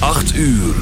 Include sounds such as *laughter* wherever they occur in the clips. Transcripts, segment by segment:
8 uur.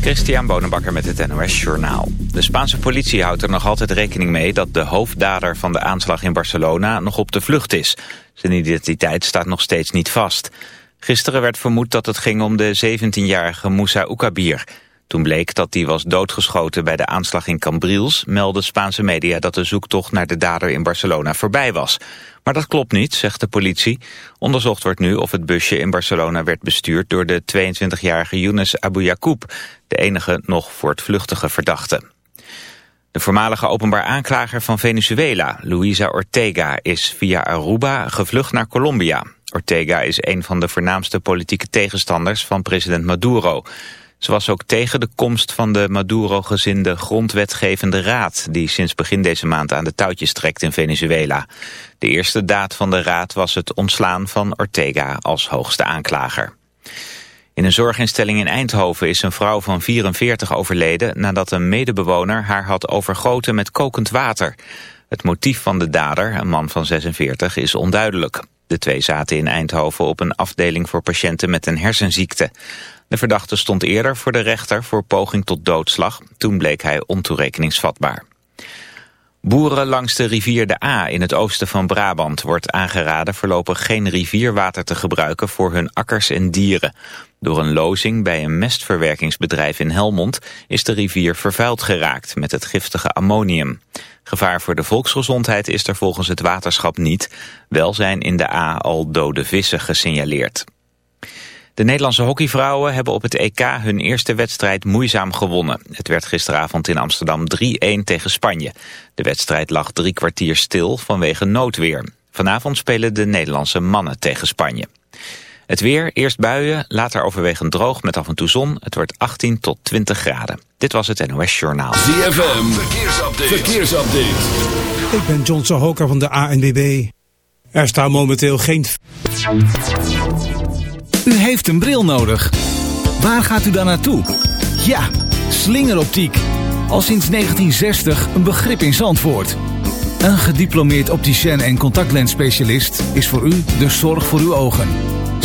Christian Bonenbakker met het NOS Journaal. De Spaanse politie houdt er nog altijd rekening mee dat de hoofddader van de aanslag in Barcelona nog op de vlucht is. Zijn identiteit staat nog steeds niet vast. Gisteren werd vermoed dat het ging om de 17-jarige Moussa Oukabir. Toen bleek dat hij was doodgeschoten bij de aanslag in Cambrils... meldden Spaanse media dat de zoektocht naar de dader in Barcelona voorbij was. Maar dat klopt niet, zegt de politie. Onderzocht wordt nu of het busje in Barcelona werd bestuurd... door de 22-jarige Younes Abu Yacoub, de enige nog voortvluchtige verdachte. De voormalige openbaar aanklager van Venezuela, Luisa Ortega, is via Aruba gevlucht naar Colombia. Ortega is een van de voornaamste politieke tegenstanders van president Maduro... Ze was ook tegen de komst van de Maduro-gezinde grondwetgevende raad... die sinds begin deze maand aan de touwtjes trekt in Venezuela. De eerste daad van de raad was het ontslaan van Ortega als hoogste aanklager. In een zorginstelling in Eindhoven is een vrouw van 44 overleden... nadat een medebewoner haar had overgoten met kokend water. Het motief van de dader, een man van 46, is onduidelijk. De twee zaten in Eindhoven op een afdeling voor patiënten met een hersenziekte. De verdachte stond eerder voor de rechter voor poging tot doodslag. Toen bleek hij ontoerekeningsvatbaar. Boeren langs de rivier de A in het oosten van Brabant wordt aangeraden voorlopig geen rivierwater te gebruiken voor hun akkers en dieren. Door een lozing bij een mestverwerkingsbedrijf in Helmond is de rivier vervuild geraakt met het giftige ammonium. Gevaar voor de volksgezondheid is er volgens het waterschap niet. Wel zijn in de A al dode vissen gesignaleerd. De Nederlandse hockeyvrouwen hebben op het EK hun eerste wedstrijd moeizaam gewonnen. Het werd gisteravond in Amsterdam 3-1 tegen Spanje. De wedstrijd lag drie kwartier stil vanwege noodweer. Vanavond spelen de Nederlandse mannen tegen Spanje. Het weer, eerst buien, later overwegend droog met af en toe zon. Het wordt 18 tot 20 graden. Dit was het NOS Journaal. ZFM, verkeersupdate. verkeersupdate. Ik ben John Sahoka van de ANWB. Er staan momenteel geen... U heeft een bril nodig. Waar gaat u dan naartoe? Ja, slingeroptiek. Al sinds 1960 een begrip in Zandvoort. Een gediplomeerd opticien en contactlensspecialist is voor u de zorg voor uw ogen.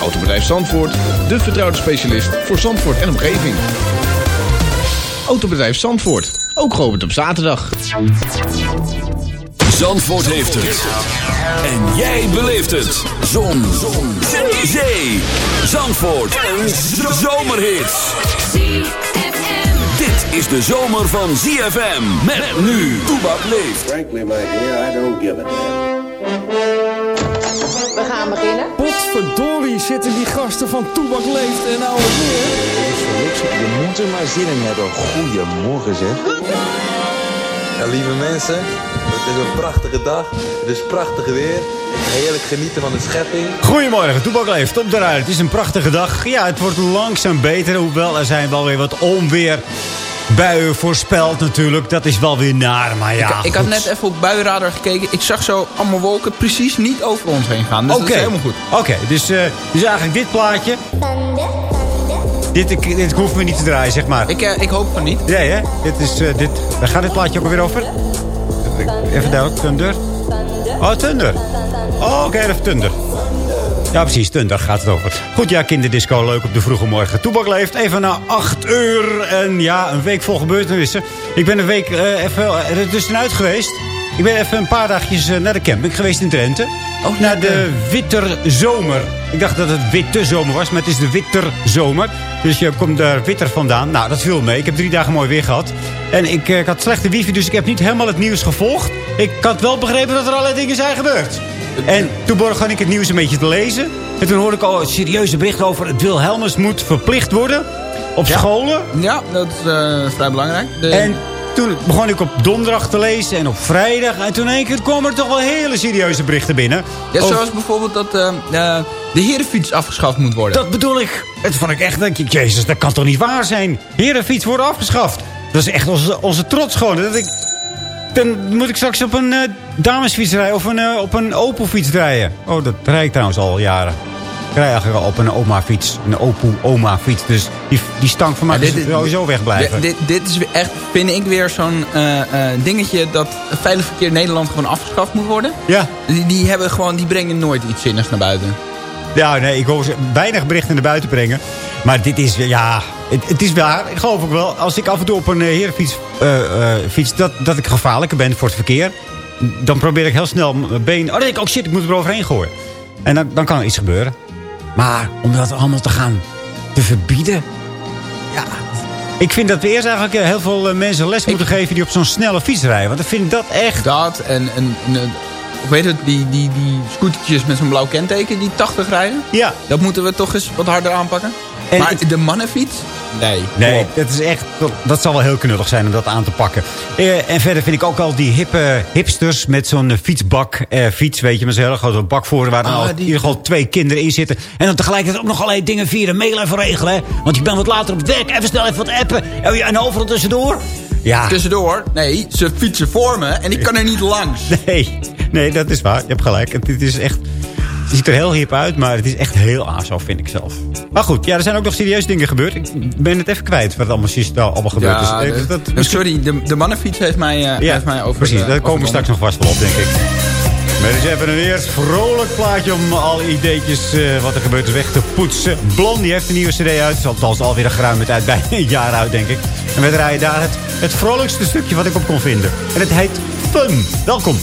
Autobedrijf Zandvoort, de vertrouwde specialist voor Zandvoort en omgeving. Autobedrijf Zandvoort, ook geopend op zaterdag. Zandvoort heeft het. En jij beleeft het. Zon. Zon. Zee. Zee. Zandvoort. Een zomerhit. Dit is de zomer van ZFM. Met nu. Toebak leeft. Frankly, my dear, I don't give a damn. We gaan beginnen. Potverdorie zitten die gasten van Toebak Leeft en nou weer. Je moet er maar zin in hebben. Goedemorgen zeg. Ja, lieve mensen, het is een prachtige dag. Het is prachtig weer. Ik ga heerlijk genieten van de schepping. Goedemorgen, Toebak leeft op de ruit. Het is een prachtige dag. Ja, het wordt langzaam beter. Hoewel er zijn wel weer wat onweer buien voorspeld natuurlijk. Dat is wel weer naar, maar ja. Ik, ik had net even op buienradar gekeken. Ik zag zo allemaal wolken precies niet over ons heen gaan. Dus Oké. dat is helemaal goed. Oké, dus, eh, dus eigenlijk dit plaatje... Dit, dit hoeft me niet te draaien, zeg maar. Ik, eh, ik hoop van niet. Nee, hè? Dit is, eh, dit, waar gaat dit plaatje ook alweer over? Even duidelijk, Thunder. Oh, Thunder. Oh, oké, even Thunder. Ja, precies, Thunder gaat het over. Goed, ja, kinderdisco, leuk op de vroege morgen. Toebak leeft even na 8 uur. En ja, een week vol gebeurtenissen. Ik ben een week eh, even er tussenuit geweest. Ik ben even een paar dagjes eh, naar de camping geweest in Drenthe. Oh, naar de Witterzomer. Ik dacht dat het Witte Zomer was, maar het is de Witterzomer. Dus je komt daar witter vandaan. Nou, dat viel mee. Ik heb drie dagen mooi weer gehad. En ik, eh, ik had slechte wifi, dus ik heb niet helemaal het nieuws gevolgd. Ik had wel begrepen dat er allerlei dingen zijn gebeurd. En toen begon ik het nieuws een beetje te lezen. En toen hoorde ik al serieuze berichten over... het Wilhelmus moet verplicht worden op Ja. scholen. Ja, dat is eh, vrij belangrijk. De- En toen begon ik op donderdag te lezen en op vrijdag. En toen één keer kwamen er toch wel hele serieuze berichten binnen. ja, zoals bijvoorbeeld dat eh, eh, de herenfiets afgeschaft moet worden. Dat bedoel ik. Het vond ik echt, denk ik, jezus, dat kan toch niet waar zijn? Herenfiets worden afgeschaft. Dat is echt onze, onze trots gewoon. Dat ik, dan moet ik straks op een eh, damesfiets rijden of een, eh, op een Opel-fiets rijden. Oh, dat rijd ik trouwens al jaren. Ik rij eigenlijk al op een oma-fiets. Een Opel-oma-fiets. Dus die, die stank van mij Ja, dit- sowieso wegblijven. Dit, dit, dit is echt, vind ik, weer zo'n eh, dingetje dat veilig verkeer in Nederland gewoon afgeschaft moet worden. Ja. Die, die, hebben gewoon, die brengen nooit iets zinnigs naar buiten. Ja, nee, ik hoor ze weinig berichten naar buiten brengen. Maar dit is, ja, het, het is waar. Ik geloof ook wel. Als ik af en toe op een uh, herenfiets eh, eh, fiets, dat, dat ik gevaarlijker ben voor het verkeer. Dan probeer ik heel snel mijn been... Oh, ik, oh shit, ik moet er overheen gooien. En dan, dan kan er iets gebeuren. Maar om dat allemaal te gaan te verbieden... Ja, ik vind dat we eerst eigenlijk eh, heel veel eh, mensen les moeten geven... die op zo'n snelle fiets rijden. Want ik vind dat echt... Dat en... en, en eh, ik weet het, die, die, die scootertjes met zo'n blauw kenteken die 80 rijden. Ja. Dat moeten we toch eens wat harder aanpakken. En maar het- de mannenfiets? Nee. Nee, dat is echt. Dat, dat zal wel heel knullig zijn om dat aan te pakken. Eh, en verder vind ik ook al die hippe hipsters met zo'n eh, fietsbak eh, fiets, weet je, met zo'n hele grote bak voor waar dan Ah, al die- in ieder geval twee kinderen in zitten. En dan tegelijkertijd ook nog allerlei dingen via de mail even regelen. Hè? Want je bent wat later op het werk, even snel even wat appen. Oh ja, En overal tussendoor. Ja, Tussendoor, nee, ze fietsen voor me en ik kan er niet langs. *laughs* nee, nee, dat is waar. Je hebt gelijk. Het, het is echt. Het ziet er heel hip uit, maar het is echt heel aso, vind ik zelf. Maar goed, ja, er zijn ook nog serieuze dingen gebeurd. Ik ben het even kwijt wat allemaal, precies nou allemaal gebeurd Ja, is. Eh, de- dat- de- sorry, de, de mannenfiets heeft mij, eh, Ja, heeft mij over precies. de- Daar komen we straks nog vast wel op, denk ik. Maar dus even een eerst vrolijk plaatje om alle ideetjes eh, wat er gebeurt is weg te poetsen. Blond, die heeft een nieuwe cd uit. Althans alweer een geruime tijd, *laughs* bijna een jaar uit, denk ik. En we draaien daar het, het vrolijkste stukje wat ik op kon vinden. En het heet Fun. Welkom.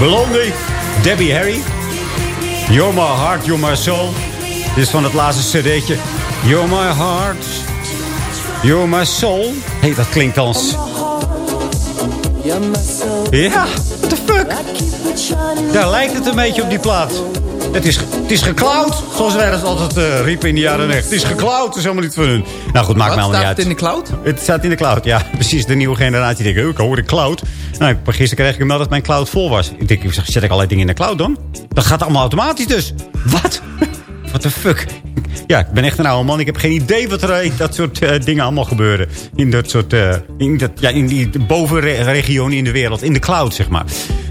Blondie, Debbie Harry. You're my heart, you're my soul. Dit is van het laatste cd'tje. You're my heart, you're my soul. Hé, hey, dat klinkt als... Ja, what the fuck? Daar lijkt het een beetje op die plaat. Het is, het is geklauwd, zoals wij dat altijd eh, riepen in de jaren 90. Het is geklauwd, het is helemaal niet van hun. Nou goed, maakt me allemaal niet staat uit. het in de cloud? Het staat in de cloud, ja. *laughs* Precies, de nieuwe generatie denkt, ik hoor de cloud. Nou, gisteren kreeg ik melding dat mijn cloud vol was. Ik denk, zet ik allerlei dingen in de cloud dan? Dat gaat allemaal automatisch dus. Wat? *laughs* What the fuck? Ja, ik ben echt een oude man. Ik heb geen idee wat er in dat soort eh, dingen allemaal gebeuren. In dat soort, eh, in, dat, ja, in die bovenregionen in de wereld. In de cloud, zeg maar.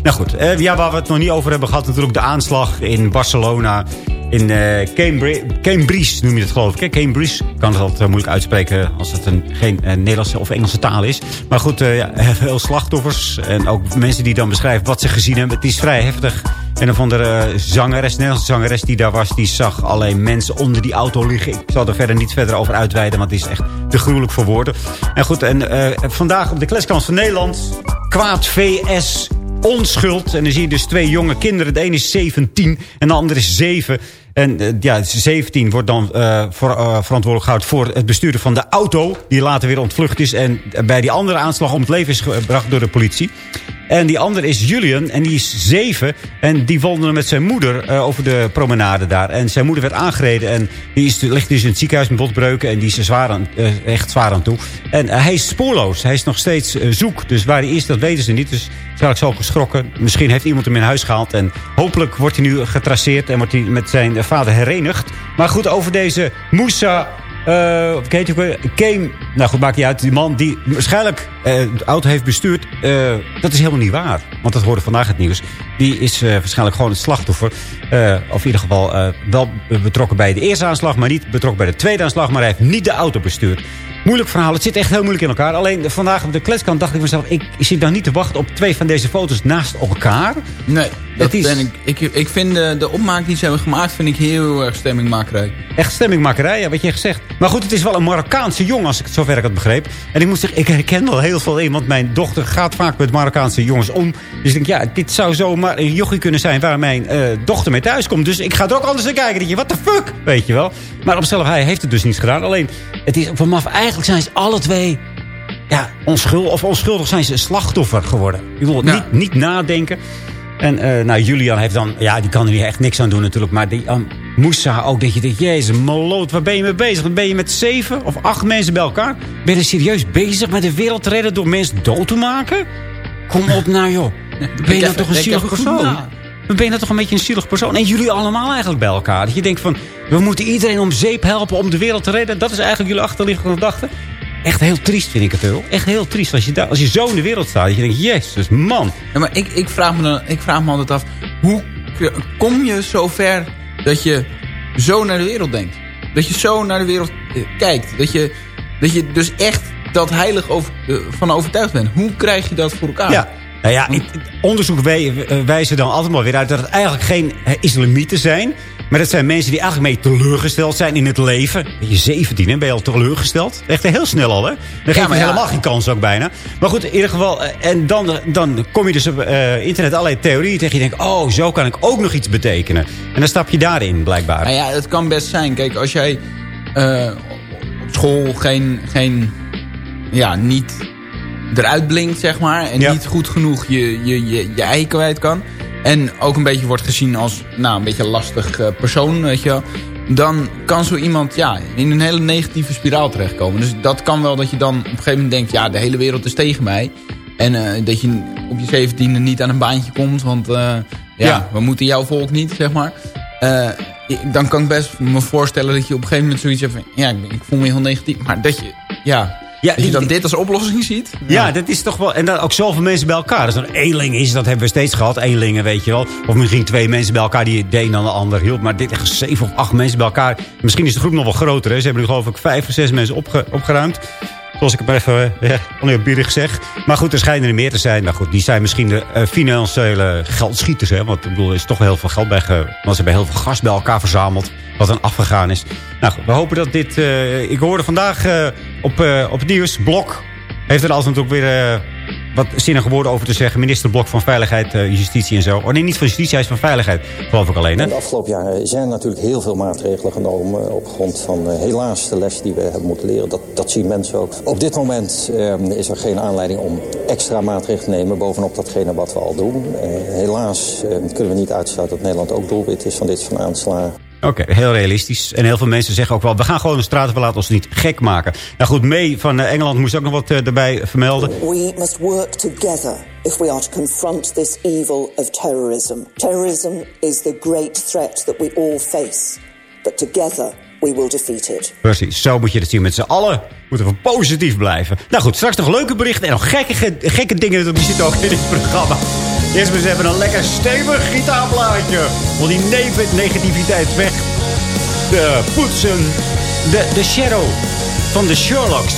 Nou goed, eh, ja, waar we het nog niet over hebben gehad. Natuurlijk de aanslag in Barcelona. In eh, Cambridge, Cambridge noem je het geloof ik. Cambridge kan het altijd eh, moeilijk uitspreken als het een, geen eh, Nederlandse of Engelse taal is. Maar goed, eh, ja, *laughs* veel slachtoffers. En ook mensen die dan beschrijven wat ze gezien hebben. Het is vrij heftig. En of andere eh, zangeres, Nederlandse zangeres die daar was... die zag alleen mensen onder die auto liggen. Ik zal er verder niet verder over uitweiden... want het is echt te gruwelijk voor woorden. En goed, en vandaag op de kleskans van Nederland... kwaad VS onschuld. En dan zie je dus twee jonge kinderen. De ene is 17 en de andere is 7. En eh, ja, 17 wordt dan eh, eh, verantwoordelijk gehouden voor het besturen van de auto. Die later weer ontvlucht is. En bij die andere aanslag om het leven is gebracht door de politie. En die andere is Julian en die is 7. En die wandelde met zijn moeder eh, over de promenade daar. En zijn moeder werd aangereden. En die is, ligt dus in het ziekenhuis met botbreuken. En die is zwaar aan, eh, echt zwaar aan toe. En eh, hij is spoorloos. Hij is nog steeds zoek. Dus waar hij is, dat weten ze niet. Dus ik zo geschrokken. Misschien heeft iemand hem in huis gehaald. En hopelijk wordt hij nu getraceerd. En wordt hij met zijn vader herenigd. Maar goed, over deze Moussa... ook weer? Came, nou goed, maakt niet uit. Die man die waarschijnlijk de auto heeft bestuurd. eh, dat is helemaal niet waar. Want dat hoorde vandaag het nieuws. Die is eh, waarschijnlijk gewoon het slachtoffer. Eh, of in ieder geval eh, wel betrokken bij de eerste aanslag. Maar niet betrokken bij de tweede aanslag. Maar hij heeft niet de auto bestuurd. Moeilijk verhaal. Het zit echt heel moeilijk in elkaar. Alleen vandaag op de kletskant dacht ik mezelf... ik zit nou niet te wachten op twee van deze foto's naast elkaar. Nee, dat is- ben ik, ik. Ik vind de, de opmaak die ze hebben gemaakt... vind ik heel erg stemmingmakerij. Echt stemmingmakerij, ja, wat je gezegd. Maar goed, het is wel een Marokkaanse jongen, als ik het zover ik het begreep. En ik moet zeggen, ik herken wel heel veel in. Want mijn dochter gaat vaak met Marokkaanse jongens om. Dus ik denk, ja, dit zou zomaar een jochie kunnen zijn... waar mijn eh, dochter mee thuis komt. Dus ik ga er ook anders naar kijken. Dat je, what the fuck, weet je wel. Maar op zichzelf, hij heeft het dus niet gedaan. Alleen, het is van maf, eigenlijk zijn ze alle twee... Ja, onschuldig, of onschuldig zijn ze slachtoffer geworden. Ik wil Ja. niet, niet nadenken. En eh, nou, Julian heeft dan... Ja, die kan er hier echt niks aan doen natuurlijk. Maar die um, Moussa ook. Dat je denkt, jezus, maloot, waar ben je mee bezig? Dan ben je met zeven of acht mensen bij elkaar. Ben je serieus bezig met de wereld te redden... door mensen dood te maken? Kom op *laughs* nou, joh. Ben je nou toch een zielig persoon? ben je nou toch een beetje een zielig persoon. En jullie allemaal eigenlijk bij elkaar. Dat je denkt van, we moeten iedereen om zeep helpen om de wereld te redden. Dat is eigenlijk jullie achterliggende gedachte. Echt heel triest vind ik het wel. Echt heel triest als je, daar, als je zo in de wereld staat. Dat je denkt, jezus man. Ja, maar ik, ik, vraag me dan, ik vraag me altijd af... hoe kom je zo ver dat je zo naar de wereld denkt? Dat je zo naar de wereld eh, kijkt. Dat je, dat je dus echt dat heilig over, eh, van overtuigd bent. Hoe krijg je dat voor elkaar? Ja. Nou ja, onderzoek wij- eh, wijzen dan altijd maar weer uit dat het eigenlijk geen islamieten zijn. Maar dat zijn mensen die eigenlijk mee teleurgesteld zijn in het leven. Ben je 17 hè, ben je al teleurgesteld? Echt heel snel al, hè? Dan geef je ja. helemaal geen kans ook bijna. Maar goed, in ieder geval... eh, En dan, dan kom je dus op eh, internet allerlei theorieën tegen. Je denkt, oh, zo kan ik ook nog iets betekenen. En dan stap je daarin, blijkbaar. Nou ja, het kan best zijn. Kijk, als jij eh, op school geen, geen ja, niet eruit blinkt, zeg maar. En Ja. niet goed genoeg je, je, je, je ei kwijt kan. En ook een beetje wordt gezien als nou, een beetje een lastig eh, persoon, weet je wel. Dan kan zo iemand ja, in een hele negatieve spiraal terechtkomen. Dus dat kan wel dat je dan op een gegeven moment denkt... ja, de hele wereld is tegen mij. En eh, dat je op je zeventiende niet aan een baantje komt. Want eh, ja, Ja. we moeten jouw volk niet, zeg maar. Dan kan ik best me voorstellen dat je op een gegeven moment zoiets hebt van... ja, ik voel me heel negatief. Maar dat je, ja, Ja, dat je dan dit als oplossing ziet. Ja, dat is toch wel... En dan ook zoveel mensen bij elkaar. Als er een eenling is, dat hebben we steeds gehad. Eenlingen, weet je wel. Of misschien twee mensen bij elkaar die de een dan de ander hielp. Maar dit echt zeven of acht mensen bij elkaar. Misschien is de groep nog wel groter. Hè. Ze hebben nu geloof ik vijf of zes mensen opge- opgeruimd. Zoals ik het maar even eh, oneerbiedig zeg. Maar goed, er schijnen er meer te zijn. Maar goed, die zijn misschien de eh, financiële geldschieters. Hè? Want ik bedoel, er is toch heel veel geld bij... Want ze hebben heel veel gas bij elkaar verzameld. Wat dan afgegaan is. Nou we hopen dat dit... eh, ik hoorde vandaag eh, op, eh, op het nieuws, Blok heeft er altijd ook weer... wat zinnige woorden over te zeggen. Minister Blok van Veiligheid, Justitie en zo. Oh nee, niet van Justitie, hij is van Veiligheid. Geloof ik alleen, hè? In de afgelopen jaren zijn er natuurlijk heel veel maatregelen genomen... op grond van helaas de les die we hebben moeten leren. Dat, dat zien mensen ook. Op dit moment eh, is er geen aanleiding om extra maatregelen te nemen... bovenop datgene wat we al doen. Helaas eh, kunnen we niet uitsluiten dat Nederland ook doelwit is van dit soort aanslagen. Oké, heel realistisch. En heel veel mensen zeggen ook wel... we gaan gewoon de straten verlaten we niet gek maken. Nou goed, May van eh, Engeland moest ook nog wat eh, erbij vermelden. We must work together if we are to confront this evil of terrorism. Terrorism is the great threat that we all face. But together we will defeat it. Precies, zo moet je het zien. Met z'n allen moeten we positief blijven. Nou goed, straks nog leuke berichten en nog gekke, gekke dingen. Die zitten ook in dit programma. Eerst maar eens even een lekker stevig gitaarplaatje. Om die ne- negativiteit weg te poetsen. De, de Shadow van de Sherlocks.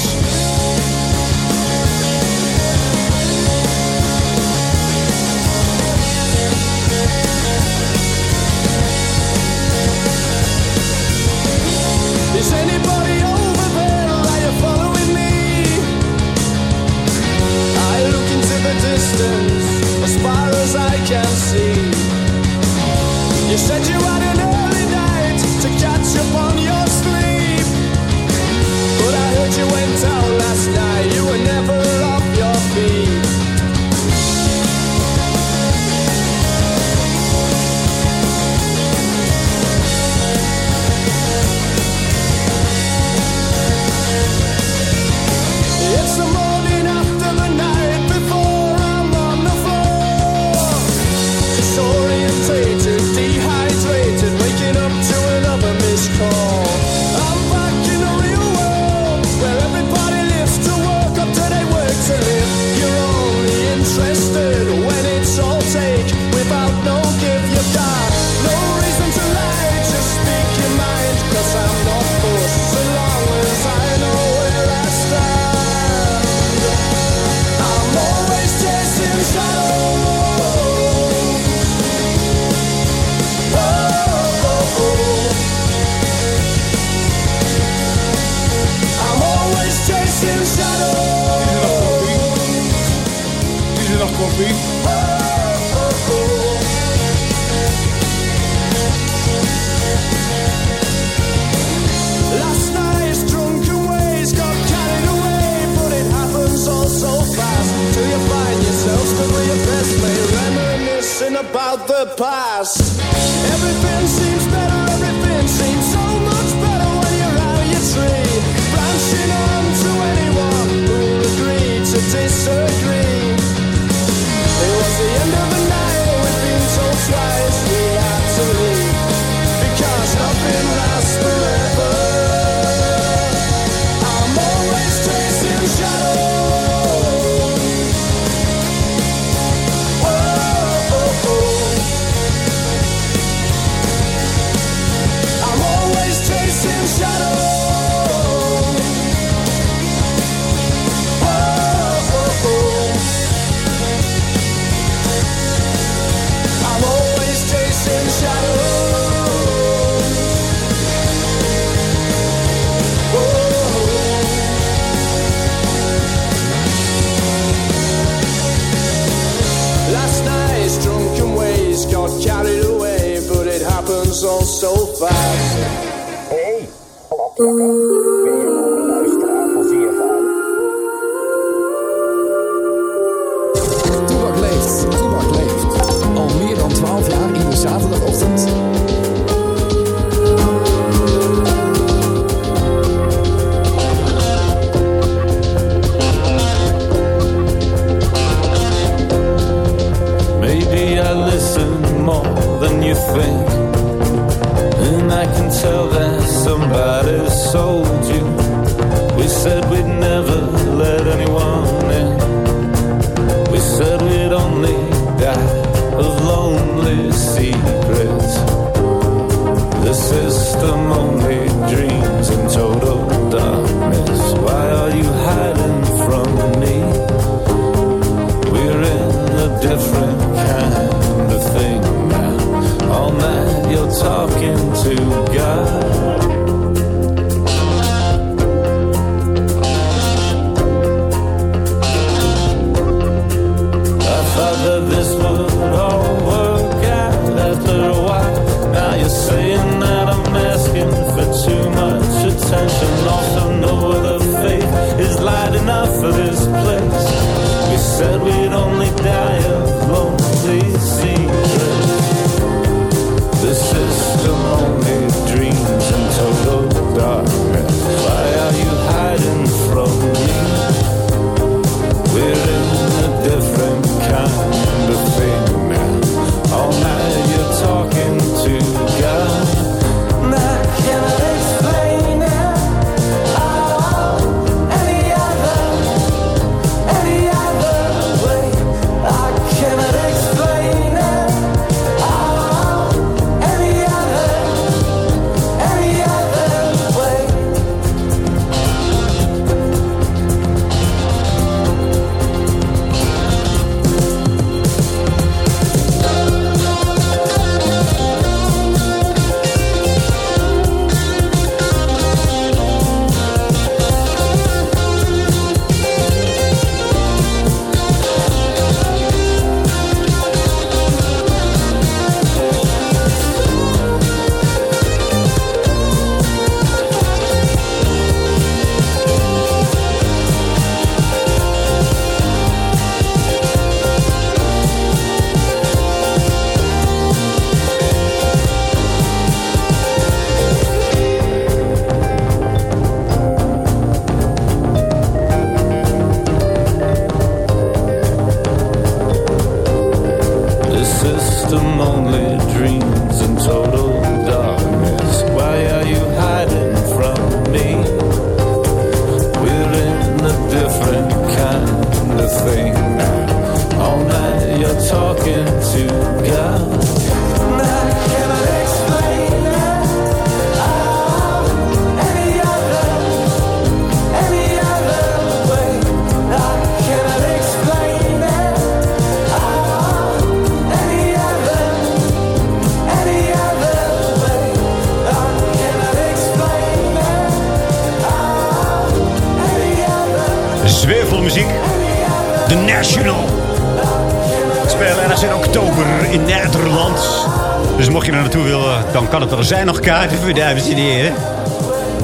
Zijn nog kaarten voor, dames en heren.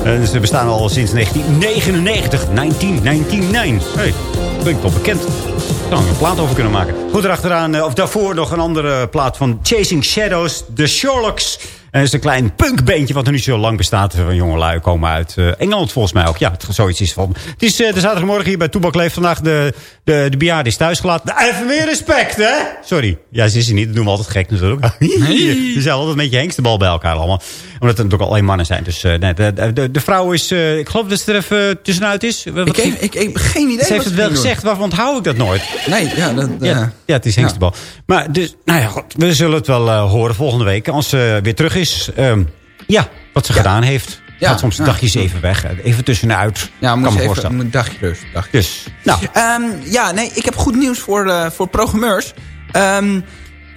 En ze bestaan al sinds 1999. 1999. Hey, klinkt wel bekend. Daar een plaat over kunnen maken. Goed, erachteraan, eh, of daarvoor nog een andere plaat van Chasing Shadows. The Sherlocks. En is een klein punkbeentje wat er nu zo lang bestaat. Van jongelui komen uit eh, Engeland volgens mij ook. Ja, het, zoiets is van. Het is eh, de zaterdagmorgen hier bij Toebak Leeft vandaag. De, de, de bejaarde is thuisgelaten. Nou, even meer respect, hè? Sorry. Ja, ze is er niet. Dat doen we altijd gek natuurlijk. *laughs* Ze zijn altijd een beetje hengstebal bij elkaar allemaal. Omdat het natuurlijk alleen mannen zijn. Dus eh, nee, de, de, de vrouw is... eh, ik geloof dat ze er even tussenuit is. Wat- Ik, heb- ik, ik heb geen idee ze heeft het wel gezegd. Waarvan onthoud ik dat nooit? Nee, ja, dat, Ja, eh, ja, het is hengstebal. Maar dus, nou ja, goed, we zullen het wel horen volgende week. Als ze weer terug is. Ehm, ja, wat ze gedaan heeft. Ja, Gaat soms ja. dagjes even weg. Even tussenuit. ja, kan moet me je even een dagje rust. Dagje. Dus, nou. Ehm, ja, nee, ik heb goed nieuws voor, voor programmeurs. Ehm,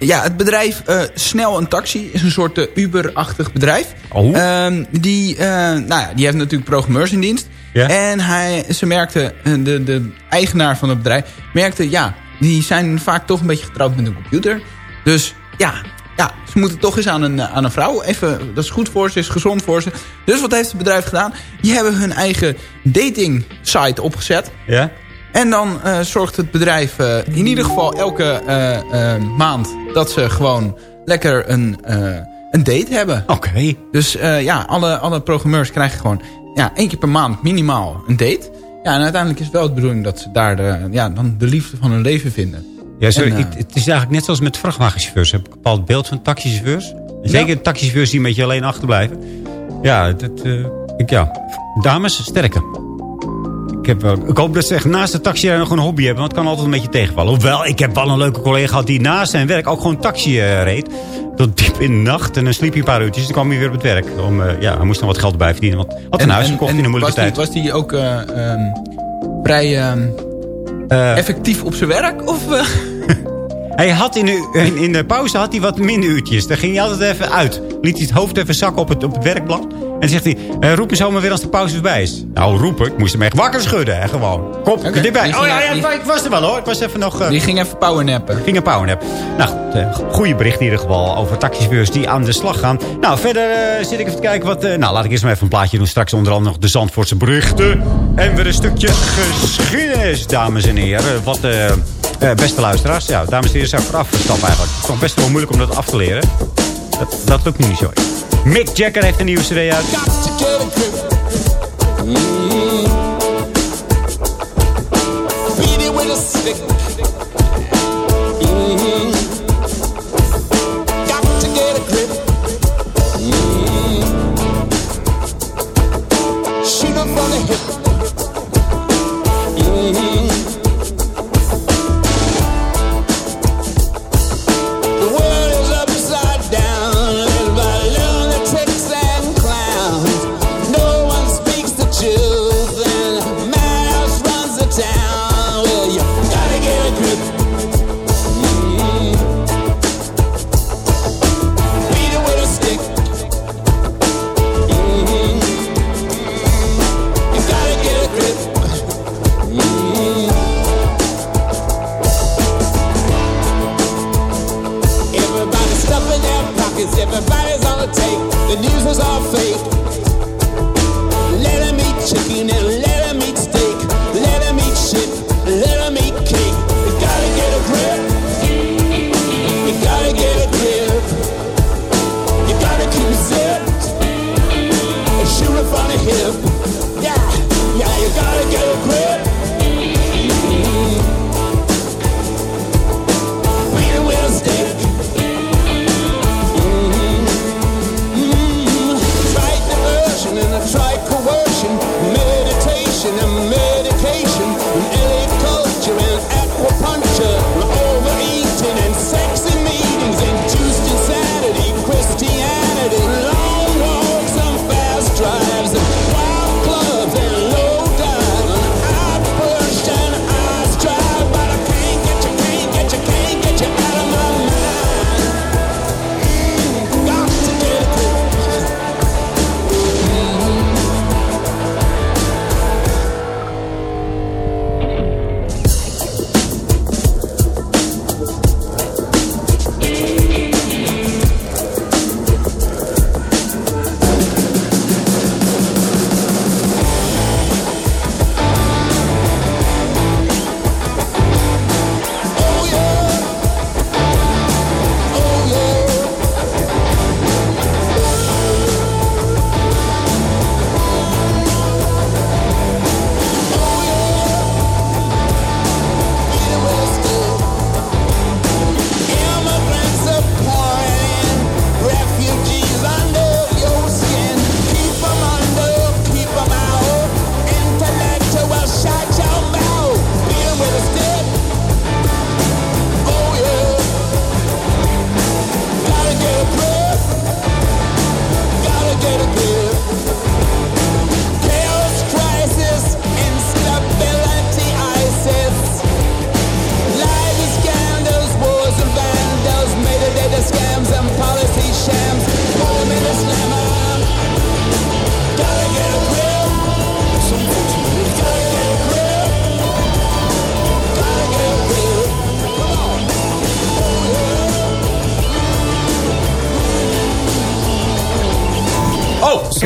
ja, het bedrijf eh, Snel een Taxi is een soort eh, Uber-achtig bedrijf. Oh. Ehm, die, eh, nou ja, die heeft natuurlijk programmeurs in dienst. Ja. En hij, ze merkte, de, de eigenaar van het bedrijf, merkte, ja, die zijn vaak toch een beetje getrouwd met een computer. Dus ja, ja ze moeten toch eens aan een, aan een vrouw. Even, dat is goed voor ze, is gezond voor ze. Dus wat heeft het bedrijf gedaan? Die hebben hun eigen dating site opgezet. Ja? En dan eh, zorgt het bedrijf eh, in ieder geval elke eh, maand... dat ze gewoon lekker een, een date hebben. Oké. Dus ja, alle, alle programmeurs krijgen gewoon ja, één keer per maand minimaal een date. Ja, en uiteindelijk is het wel de bedoeling dat ze daar de, ja, dan de liefde van hun leven vinden. Ja, sorry, En, ik- het is eigenlijk net zoals met vrachtwagenchauffeurs. Heb ik een bepaald beeld van taxichauffeurs. Zeker taxichauffeurs die een beetje alleen achterblijven. Ja, dat, ik, ja. dames, sterke. Ik, heb, wel- ik hoop dat ze echt naast de taxi nog een hobby hebben. Want het kan altijd een beetje tegenvallen. Hoewel, ik heb wel een leuke collega gehad die naast zijn werk ook gewoon taxi eh, reed. Tot diep in de nacht. En dan sliep hij een paar uurtjes. Dan kwam hij weer op het werk. Om, eh, ja, hij moest nog wat geld erbij verdienen. Want had een huis gekocht in een moeilijke was tijd. Die, was die ook eh, ehm, vrij ehm, effectief op zijn werk? Of? *laughs* Hij had in de, in, in de pauze had hij wat minder uurtjes. Dan ging hij altijd even uit. Liet hij het hoofd even zakken op het, op het werkblad. En zegt hij, eh, roep me zomaar weer als de pauze voorbij is. Nou, roepen. Ik moest hem echt wakker schudden. Hè, gewoon. Kom, Oké, dit bij. Oh ja, ik was er wel hoor. Ik was even nog... eh, Die ging even powernappen. ging een powernap. Nou goed, eh, goede bericht in ieder geval over taxichauffeurs die aan de slag gaan. Nou, verder zit ik even te kijken wat... nou, laat ik eerst maar even een plaatje doen. Straks onder andere nog de Zandvoortse berichten. En weer een stukje geschiedenis, dames en heren. Wat, eh, beste luisteraars. Ja, dames en heren, zou ik vooraf stappen eigenlijk. Het is toch best wel moeilijk om dat af te leren. Dat, dat lukt nu niet zo. Mick Jagger heeft een nieuwe cd uit.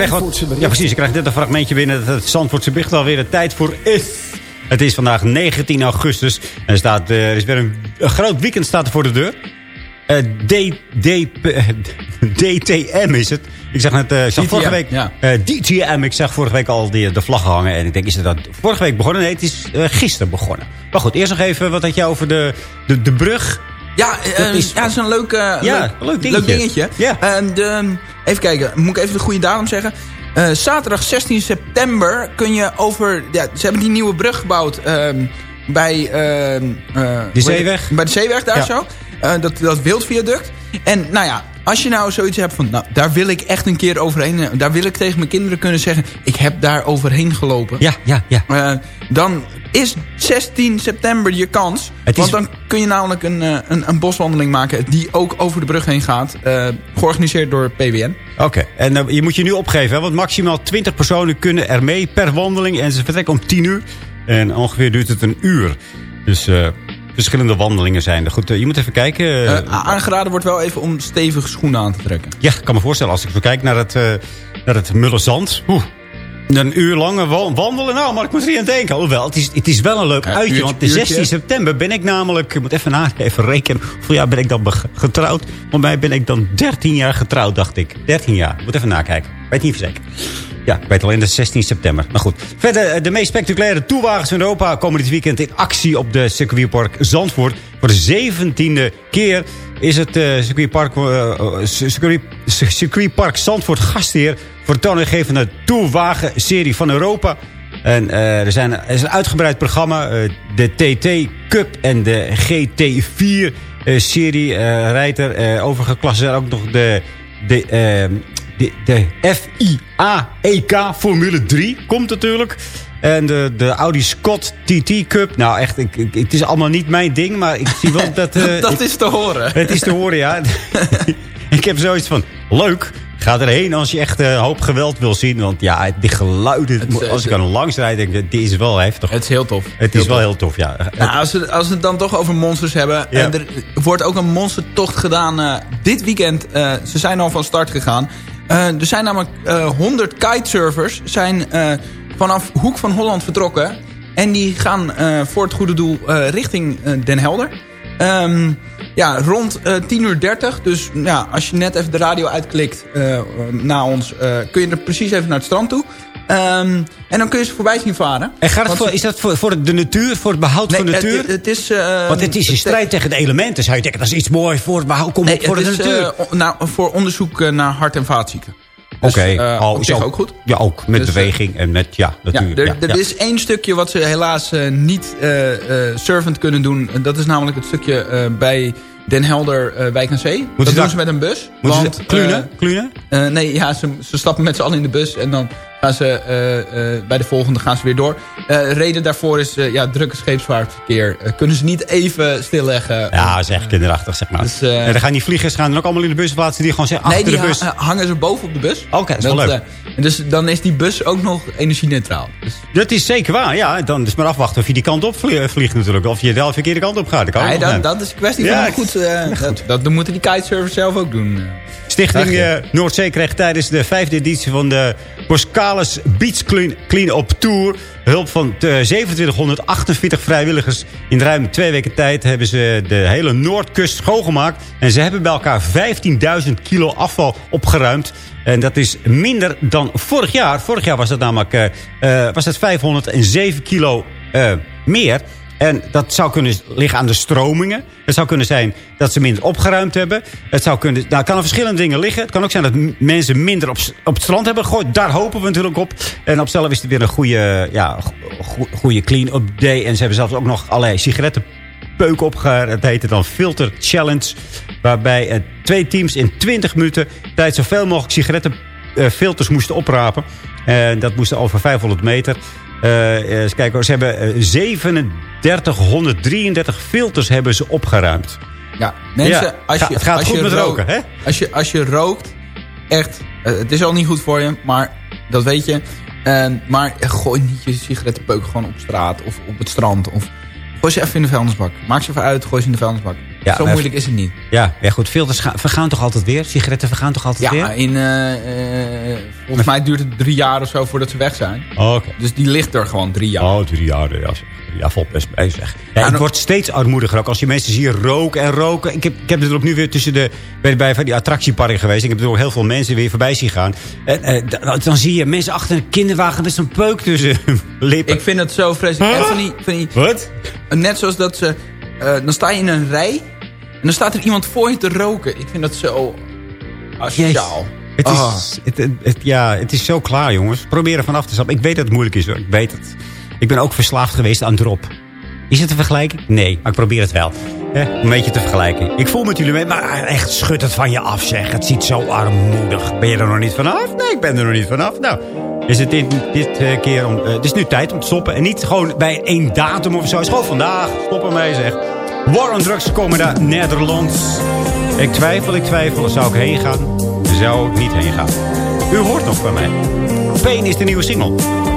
Krijg wat, ja precies, ik krijg dit een fragmentje binnen dat het Zandvoortse bericht alweer de tijd voor is. Het is vandaag 19 augustus en er, staat, eh, er is weer een, een groot weekend staat er voor de deur. Eh, D, D, *laughs* DTM is het. Ik zag net, eh, ik zag DTM, vorige week, ja. eh, DTM, ik zag vorige week al die, de vlaggen hangen. En ik denk, is het dat vorige week begonnen? Nee, het is gisteren begonnen. Maar goed, eerst nog even, wat had je over de, de, de brug? Ja, Dat is- ja, dat is een leuk, eh, Ja, leuk dingetje. dingetje. Ja. En de, even kijken, moet ik even de goede datum zeggen? Eh, zaterdag 16 september kun je over... Ja, ze hebben die nieuwe brug gebouwd ehm, bij... ehm, eh, het? Zeeweg? Bij de Zeeweg, daar Ja. zo. Eh, dat, dat wildviaduct. En nou ja, als je nou zoiets hebt van... Nou, daar wil ik echt een keer overheen. Daar wil ik tegen mijn kinderen kunnen zeggen... Ik heb daar overheen gelopen. Ja, ja, ja. Dan is 16 september je kans. Is- Want dan kun je namelijk een, eh, een, een boswandeling maken... die ook over de brug heen gaat. eh, georganiseerd door PWN. Oké, en eh, je moet je nu opgeven, hè, want maximaal 20 personen kunnen er mee per wandeling. En ze vertrekken om 10 uur. En ongeveer duurt het een uur. Dus verschillende wandelingen zijn er. Goed, je moet even kijken. Eh, aangeraden wordt wel even om stevige schoenen aan te trekken. ja, ik kan me voorstellen, als ik zo kijk naar het, eh naar het Mulle Zand. Oeh, Een uur lange wa- wandelen. Nou, maar ik moet er niet aan denken. Hoewel, het is, het is wel een leuk Ja, uitje. uurtje- want de uurtje. 16 september ben ik namelijk... Ik moet even na, even rekenen. Hoeveel jaar ben ik dan getrouwd? Voor mij ben ik dan 13 jaar getrouwd, dacht ik. 13 jaar. Ik moet even nakijken. Weet niet verzekerd. Ja, ik weet alleen de 16 september. Maar goed. Verder, eh, de meest spectaculaire toewagens in Europa... komen dit weekend in actie op de circuitpark Zandvoort. Voor de zeventiende keer is het eh, circuitpark, eh, eh, circuit, circuitpark Zandvoort gastheer... voor de toonaangevende toewagenserie van Europa... En er, zijn, er is een uitgebreid programma. de TT Cup en de GT4-serie eh rijdt er. Eh, overgeklasse zijn ook nog de, de, de, de FIA EK Formule 3. Komt natuurlijk. En de, de Audi Scott TT Cup. Nou echt, ik, ik- het is allemaal niet mijn ding. Maar ik zie wel dat... eh, *laughs* Dat ik- is te horen. het is te horen, ja. *laughs* *laughs* ik heb zoiets van, leuk. Ga erheen als je echt eh, een hoop geweld wil zien. Want ja, die geluiden, Het, als ik eh, er langs rijd, denk ik, die is wel heftig. Het is heel tof. Het Heel is wel heel tof, ja. Nou, als, we, als we het dan toch over monsters hebben. Ja. eh, er wordt ook een monstertocht gedaan eh, dit weekend. eh, ze zijn al van start gegaan. Eh, er zijn namelijk eh 100 kitesurfers zijn eh, vanaf Hoek van Holland vertrokken. En die gaan eh, voor het goede doel eh, richting eh, Den Helder. Ehm, ja, rond eh 10 uur 30. Dus ja, als je net even de radio uitklikt na ons... kun je er precies even naar het strand toe. Ehm, en dan kun je ze voorbij zien varen. En gaat het voor, is dat voor, voor de natuur, voor het behoud Nee, van de natuur? Het, het is... eh, Want het is in strijd tegen de elementen. Zou je denken, dat is iets moois voor het behoud kom Nee, op voor het de is natuur. nou, voor onderzoek naar hart- en vaatziekten. Oké, Dus, eh, oh, op is ook goed. Ja, ook. Met Dus, eh, beweging en met, ja, Ja, natuur. er, ja, er ja. is één stukje wat ze helaas eh, niet eh eh servant kunnen doen. En Dat is namelijk het stukje eh, bij Den Helder eh, Wijk aan Zee. dat doen ze met een bus. Moeten want, ze klunen? eh, klunen? eh, nee, ja, ze, ze stappen met z'n allen in de bus en dan gaan ze eh, eh, bij de volgende gaan ze weer door. Eh, reden daarvoor is ja, drukke scheepsvaartverkeer. Kunnen ze niet even stilleggen. Ja, dat is echt kinderachtig, zeg maar. Dus, en dan gaan die vliegers gaan dan ook allemaal in de bus plaatsen die gewoon zeggen Nee, achter de bus. ha- hangen ze boven op de bus. Oké, dat is wel leuk. en dus dan is die bus ook nog energie-neutraal. Dus, Dat is zeker waar, ja. Dan is maar afwachten of je die kant op vlie- vliegt natuurlijk. Of je wel de verkeerde kant op gaat. Dat nee, dat, dat is een kwestie Ja, van goed, eh, dat, dat, moeten die kitesurfers zelf ook doen. Stichting Noordzee kreeg tijdens de vijfde editie van de Boskalis Beach Clean, Clean Up Tour... hulp van eh, 2748 vrijwilligers. In ruim twee weken tijd hebben ze de hele Noordkust schoongemaakt. En ze hebben bij elkaar 15.000 kilo afval opgeruimd. En dat is minder dan vorig jaar. Vorig jaar was dat namelijk eh, eh, was het 507 kilo eh, meer... En dat zou kunnen liggen aan de stromingen. Het zou kunnen zijn dat ze minder opgeruimd hebben. Het zou kunnen, nou, kan verschillende dingen liggen. Het kan ook zijn dat mensen minder op, het strand hebben gegooid. Daar hopen we natuurlijk op. En op zelf is het weer een goede, ja, go- goede clean-up day. En ze hebben zelfs ook nog allerlei sigarettenpeuk opgehaald. Het heette dan Filter Challenge. Waarbij eh, twee teams in 20 minuten tijd zoveel mogelijk sigarettenfilters moesten oprapen. En dat moesten over 500 meter. Eh, eh, eens kijken, ze hebben eh, 3733 filters hebben ze opgeruimd. Ja, mensen, Ja, als ga- je, het gaat als goed je met roken, hè? Als je, als je rookt, echt, eh, het is al niet goed voor je, maar dat weet je. Eh, maar gooi niet je sigarettenpeuk gewoon op straat of op het strand. Of gooi ze even in de vuilnisbak. Maak ze even uit, gooi ze in de vuilnisbak. Ja, Zo moeilijk is het niet. Ja, ja goed. Filters gaan, vergaan toch altijd weer? Sigaretten vergaan toch altijd Ja, weer? in, eh, eh, volgens mij duurt het drie jaar of zo voordat ze weg zijn. Oh, Oké. Dus die ligt er gewoon drie jaar. Oh, drie jaar. Ja, ja valt best mee zeg. Ja, Ja, het wordt steeds armoediger ook. Als je mensen ziet roken en roken. Ik heb, ik heb natuurlijk nu weer tussen de... Ben bij van die attractieparken geweest. Ik heb er ook heel veel mensen weer voorbij zien gaan. En eh, d- dan zie je mensen achter een kinderwagen met zo'n peuk tussen hun *laughs* lippen. Ik vind het zo vreselijk. En van die, van die, Wat? Net zoals dat ze... dan sta je in een rij... en dan staat er iemand voor je te roken. Ik vind dat zo... asociaal. Het is, Ah. het, het- het- ja, het is zo klaar, jongens. Probeer er vanaf te stappen. Ik weet dat het moeilijk is, hoor. Ik weet het. Ik ben ook verslaafd geweest aan drop. Is het te vergelijken? Nee, maar ik probeer het wel. Een beetje te vergelijken. Ik voel met jullie mee, maar echt schud het van je af, zeg. Het ziet zo armoedig. Ben je er nog niet vanaf? Nee, ik ben er nog niet vanaf. Nou, is het dit, dit eh, keer om... eh, het is nu tijd om te stoppen. En niet gewoon bij één datum of zo. Het is gewoon vandaag. Stop ermee, zeg. War on drugs komen naar Nederland. Ik twijfel, ik twijfel. Zou ik heen gaan? Zou ik niet heen gaan? U hoort nog van mij. Pain is de nieuwe single.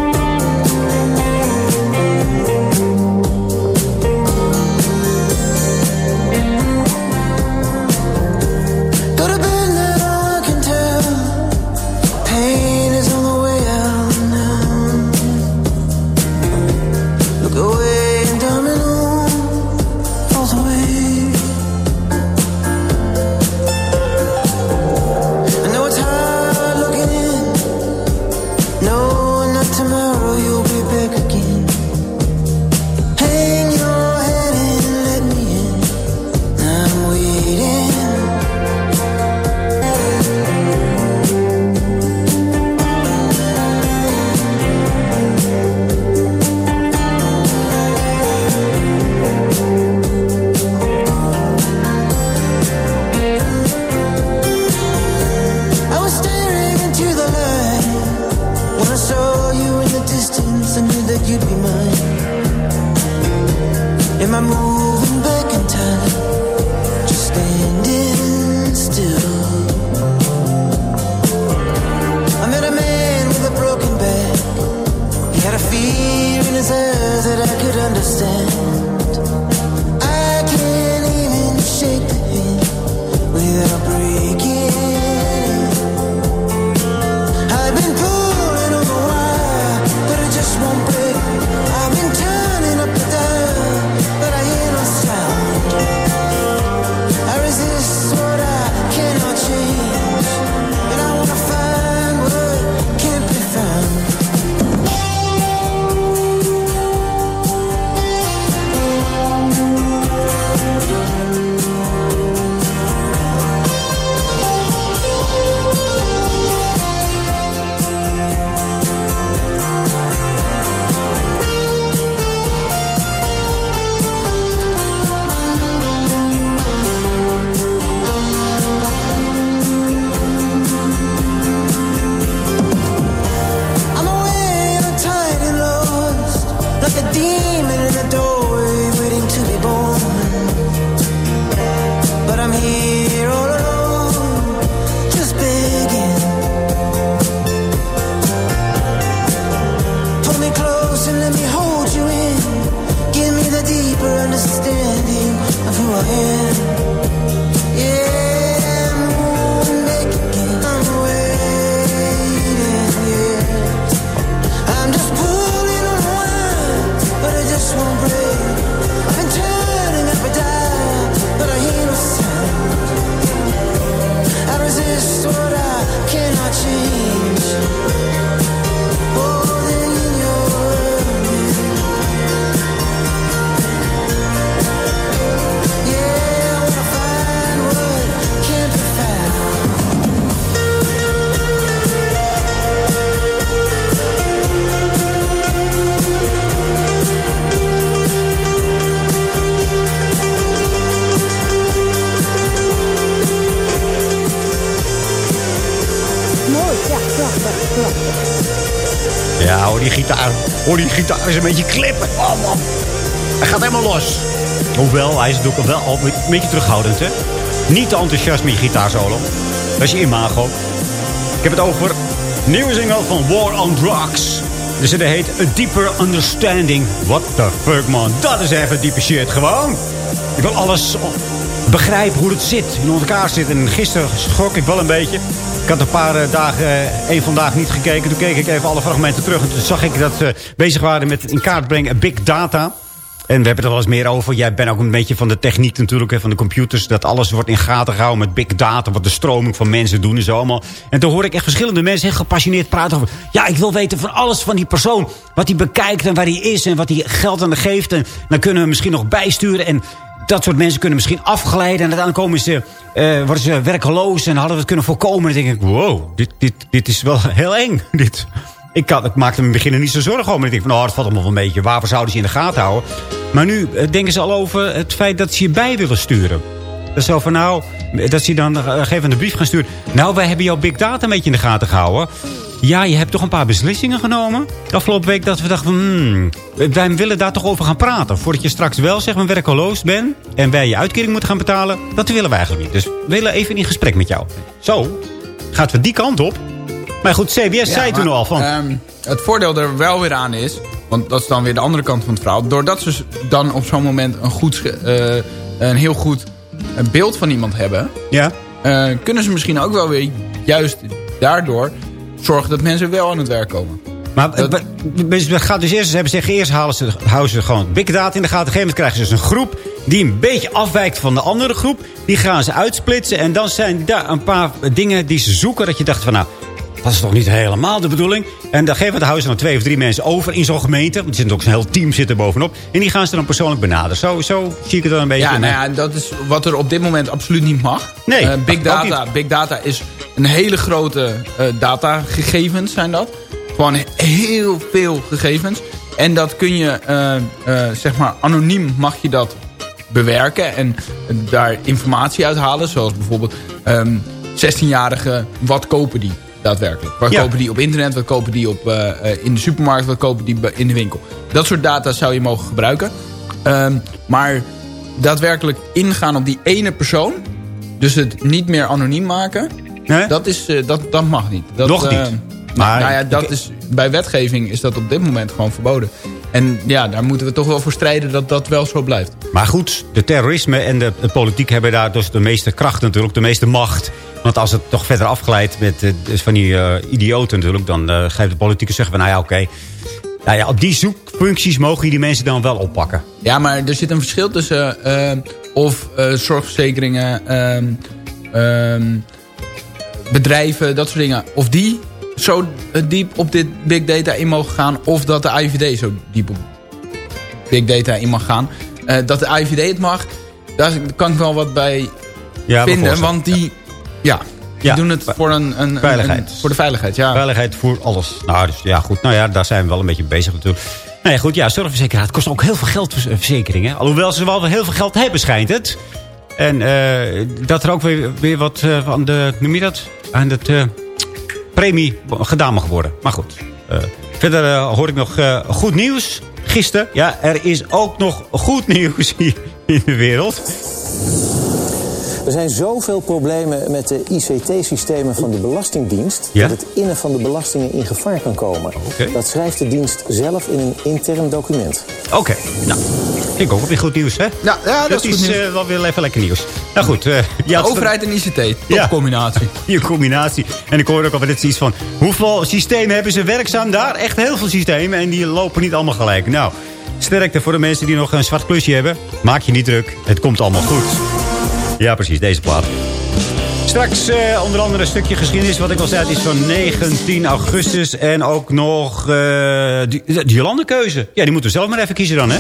Gitaar is een beetje klippen. Oh, man. Hij gaat helemaal los. Hoewel, hij is natuurlijk wel al een beetje terughoudend, hè. Niet te enthousiast met je gitaarsolo. Dat is je imago. Ik heb het over nieuwe single van War on Drugs. De heet A Deeper Understanding. What the fuck, man. Dat is even diepe shit. Gewoon. Ik wil alles begrijpen hoe het zit. In elkaar zit. En gisteren schrok ik wel een beetje. Ik had een paar eh, dagen, eh, één vandaag niet gekeken. Toen keek ik even alle fragmenten terug. En toen zag ik dat ze bezig waren met in kaart brengen big data. En we hebben er wel eens meer over. Jij bent ook een beetje van de techniek natuurlijk, van de computers. Dat alles wordt in gaten gehouden met big data. Wat de stroming van mensen doen en zo allemaal. En toen hoor ik echt verschillende mensen gepassioneerd praten over... Ja, ik wil weten van alles van die persoon. Wat hij bekijkt en waar hij is en wat hij geld aan geeft. En dan kunnen we misschien nog bijsturen. En dat soort mensen kunnen misschien afgeleiden. En uiteindelijk komen ze, eh, worden ze werkeloos. En hadden we het kunnen voorkomen. En dan denk ik, wow, dit, dit, dit is wel *laughs* heel eng. Dit. Ik, maakte me in het begin niet zo zorgen over. Ik denk van, oh, het valt allemaal wel een beetje. Waarvoor zouden ze in de gaten houden? Maar nu eh, denken ze al over het feit dat ze je bij willen sturen. Dat zo van, nou, dat ze dan uh, gegeven de brief gaan sturen. Nou, wij hebben jouw big data een beetje in de gaten gehouden. Ja, je hebt toch een paar beslissingen genomen. De afgelopen week dat we dachten hmm, wij willen daar toch over gaan praten. Voordat je straks wel zeg maar werkeloos bent en wij je uitkering moeten gaan betalen. Dat willen we eigenlijk niet. Dus we willen even in gesprek met jou. Zo, gaat we die kant op. Maar goed, CBS zei toen al van... ehm, het voordeel er wel weer aan is... want dat is dan weer de andere kant van het verhaal... doordat ze dan op zo'n moment een, goed, eh, een heel goed eh, beeld van iemand hebben... Ja. eh, kunnen ze misschien ook wel weer juist daardoor... zorgen dat mensen wel aan het werk komen. Maar het gaat dus eerst, ze hebben zeggen, eerst halen ze, houden ze gewoon big data in de gaten. Op een gegeven moment krijgen ze dus een groep die een beetje afwijkt van de andere groep. Die gaan ze uitsplitsen. En dan zijn daar een paar dingen die ze zoeken. Dat je dacht van nou, dat is toch niet helemaal de bedoeling. En op een gegeven moment houden ze dan twee of drie mensen over in zo'n gemeente. Want er zit ook zo'n heel team zit er bovenop. En die gaan ze dan persoonlijk benaderen. Zo, zo zie ik het dan een beetje. Ja, nou ja, dat is wat er op dit moment absoluut niet mag. Nee, Eh, big, data, big data is een hele grote eh, datagegevens zijn dat. Gewoon heel veel gegevens. En dat kun je, eh, zeg maar, anoniem mag je dat bewerken. En daar informatie uit halen. Zoals bijvoorbeeld ehm 16-jarigen, wat kopen die daadwerkelijk? Wat Ja. kopen die op internet? Wat kopen die op, eh, in de supermarkt? Wat kopen die in de winkel? Dat soort data zou je mogen gebruiken. Ehm, maar daadwerkelijk ingaan op die ene persoon... dus het niet meer anoniem maken... Dat, is, eh, dat, dat mag niet. Dat, Nog niet. eh, Maar- nou ja, dat is, bij wetgeving is dat op dit moment gewoon verboden. En ja, daar moeten we toch wel voor strijden dat dat wel zo blijft. Maar goed, de terrorisme en de, de politiek hebben daar dus de meeste kracht natuurlijk, de meeste macht. Want als het toch verder afglijdt met eh, dus van die eh, idioten natuurlijk... dan eh geeft de politiek zeggen van, nou ja, oké. Nou ja, op die zoekfuncties mogen je die mensen dan wel oppakken. Ja, maar er zit een verschil tussen of zorgverzekeringen, ehm, ehm, bedrijven, dat soort dingen. Of die zo diep op dit big data in mogen gaan. Of dat de IVD zo diep op big data in mag gaan. Dat de IVD het mag, daar kan ik wel wat bij Ja, vinden. Want die, ja, die Ja, doen het voor, een, een, Veiligheid. een- voor de veiligheid. Ja. Veiligheid voor alles. Nou, dus ja, goed. Nou ja, daar zijn we wel een beetje bezig natuurlijk. Nou ja, goed. Ja, zorgverzekeraar kost ook heel veel geld verzekeringen. Alhoewel ze wel heel veel geld hebben, schijnt het. En eh, dat er ook weer, weer wat eh, van de, noem je dat? Aan de eh, premie gedaan mag worden. Maar goed. verder hoor ik nog goed nieuws. Gisteren, ja, er is ook nog goed *laughs* nieuws hier in de wereld. Er zijn zoveel problemen met de ICT-systemen van de Belastingdienst... Ja? dat het innen van de belastingen in gevaar kan komen. Dat schrijft de dienst zelf in een intern document. Oké, nou. Ik ook weer goed nieuws, hè? Ja, ja dat, is goed nieuws. eh, wel weer even lekker nieuws. Nou goed. eh, ja, overheid en ICT, topcombinatie. *laughs* Je combinatie. En ik hoor ook al dit iets van... hoeveel systemen hebben ze werkzaam daar? Echt heel veel systemen. En die lopen niet allemaal gelijk. Nou, sterkte voor de mensen die nog een zwart klusje hebben. Maak je niet druk. Het komt allemaal goed. Ja, precies. Deze plaat. Straks eh, onder andere een stukje geschiedenis. Wat ik al zei, het is van 19 augustus. En ook nog eh die, Jolandekeuze. Ja, die moeten we zelf maar even kiezen dan, hè?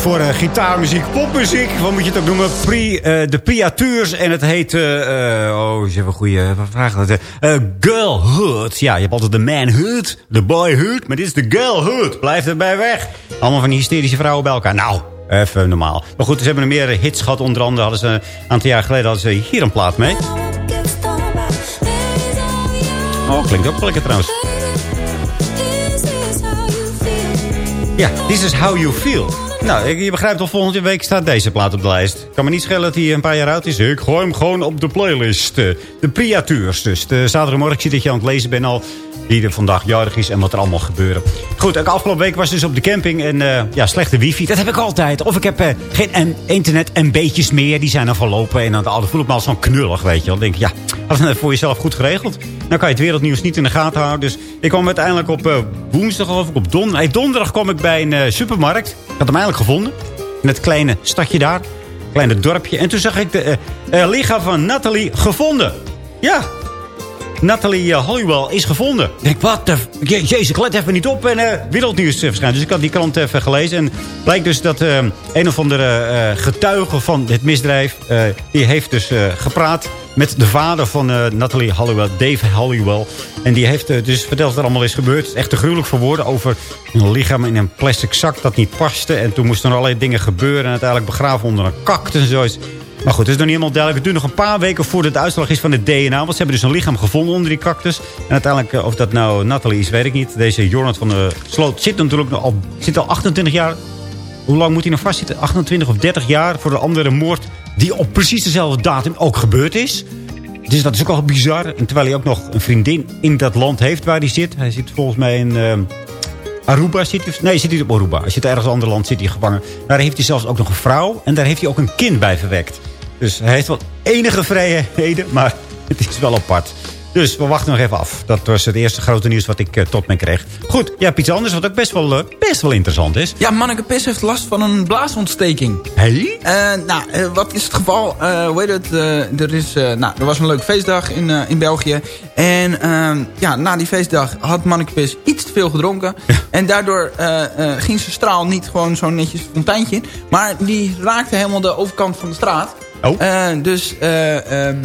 Voor eh, gitaarmuziek, popmuziek. Wat moet je het ook noemen? Eh, de Priateurs. En het heet... eh, oh, is even een goede vraag. Uh, girlhood. Ja, je hebt altijd de manhood, de boyhood. Maar dit is de girlhood. Blijf erbij weg. Allemaal van die hysterische vrouwen bij elkaar. Nou, even normaal. Maar goed, ze hebben er meer hits gehad. Onder andere hadden ze een aantal jaar geleden hadden ze hier een plaat mee. Oh, klinkt ook lekker trouwens. Ja, This is How You Feel. Nou, je begrijpt al, volgende week staat deze plaat op de lijst. Kan me niet schelen dat hij een paar jaar oud is. Ik gooi hem gewoon op de playlist. Eh, De Priateurs dus. De zaterdagmorgen, ik zie dat je aan het lezen bent al... wie er vandaag jarig is en wat er allemaal gebeuren. Goed, afgelopen week was dus op de camping en eh, ja, slechte wifi. Dat heb ik altijd. Of ik heb eh, geen en- internet en beetjes meer. Die zijn dan verlopen en dan voel ik me al zo'n knullig, weet je. Dan denk ik, ja, had het voor jezelf goed geregeld. Dan kan je het wereldnieuws niet in de gaten houden. Dus ik kwam uiteindelijk op woensdag, ik, op don nee, donderdag kwam ik bij een supermarkt. Had hem eigenlijk gevonden. In het kleine stadje daar. Kleine dorpje. En toen zag ik de eh, lichaam van Nathalie gevonden. Ja, Nathalie eh, Hollywell is gevonden. Ik denk, wat de... Je- ik let even niet op. En eh, wereldnieuws verschijnt. Dus ik had die krant even gelezen. En blijkt dus dat eh, een of andere eh, getuige van dit misdrijf... die heeft dus gepraat met de vader van eh, Nathalie Hollywell, Dave Hollywell. En die heeft dus verteld wat er allemaal is gebeurd. Het echt te gruwelijk voor woorden over een lichaam in een plastic zak dat niet paste. En toen moesten er allerlei dingen gebeuren. En uiteindelijk begraven onder een cactus en zoiets. Maar goed, het is nog niet helemaal duidelijk. Het duurt nog een paar weken voordat de uitslag is van het DNA. Want ze hebben dus een lichaam gevonden onder die cactus. En uiteindelijk, eh, of dat nou Nathalie is, weet ik niet. Deze Jornat van de Sloot zit natuurlijk al, zit al 28 jaar. Hoe lang moet hij nog vastzitten? 28 of 30 jaar voor de andere moord... die op precies dezelfde datum ook gebeurd is. Dus dat is ook al bizar. En terwijl hij ook nog een vriendin in dat land heeft waar hij zit. Hij zit volgens mij in... ehm, Aruba zit hij... Nee, zit hij op Aruba. Hij zit ergens in een ander land zit hij gevangen. Daar heeft hij zelfs ook nog een vrouw. En daar heeft hij ook een kind bij verwekt. Dus hij heeft wel enige vrijheden. Maar het is wel apart. Dus we wachten nog even af. Dat was het eerste grote nieuws wat ik eh, tot me kreeg. Goed, ja, iets anders wat ook best wel, eh, best wel interessant is. Ja, Manneke Pis heeft last van een blaasontsteking. Hé? nou, eh, wat is het geval? Hoe heet het? er, is, nou, er was een leuke feestdag in, in België. En ehm, ja, na die feestdag had Manneke Pis iets te veel gedronken. En daardoor ging zijn straal niet gewoon zo netjes een fonteintje in. Maar die raakte helemaal de overkant van de straat. Oh. dus, eh, ehm,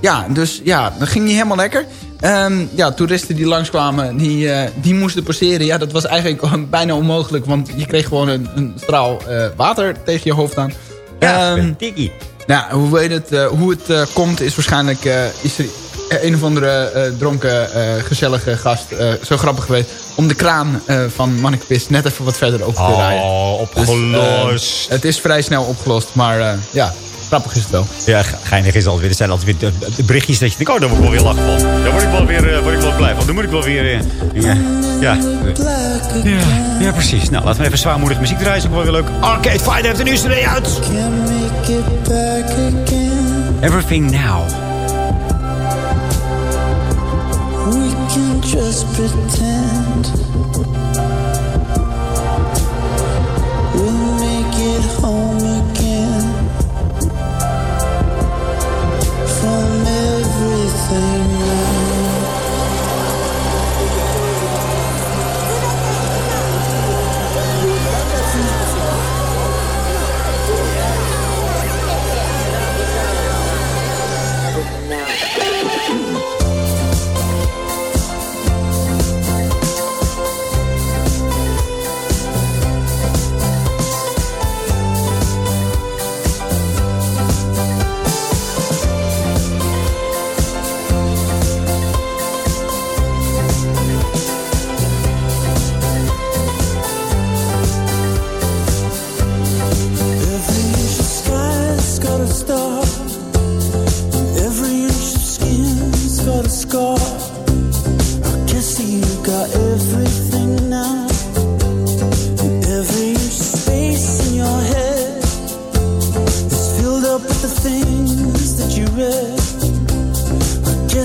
ja, dus ja, dat ging niet helemaal lekker. Ehm, ja, toeristen die langskwamen, die, eh, die moesten passeren. Ja, dat was eigenlijk *laughs* bijna onmogelijk. Want je kreeg gewoon een, een straal eh, water tegen je hoofd aan. Ja, tikkie. nou, hoe, weet het, eh, hoe het eh, komt is waarschijnlijk... eh, is er een of andere eh, dronken, eh, gezellige gast eh, zo grappig geweest... om de kraan eh, van Manneke Pis net even wat verder open te Oh, rijden. opgelost. eh, het is vrij snel opgelost, maar eh, ja, grappig is het wel. Ja, ge- geinig is altijd weer. Er zijn altijd weer de, de berichtjes dat je denkt, oh, daar word ik wel weer lachen van. Daar word ik wel weer, eh, word ik wel blij van. Dan moet ik wel weer... eh, ja, ja, ja, ja, precies. Nou, laten we even zwaarmoedig muziek draaien. Is ook wel weer leuk. Arcade Fire heeft een nieuwe CD uit. Everything Now. We can just pretend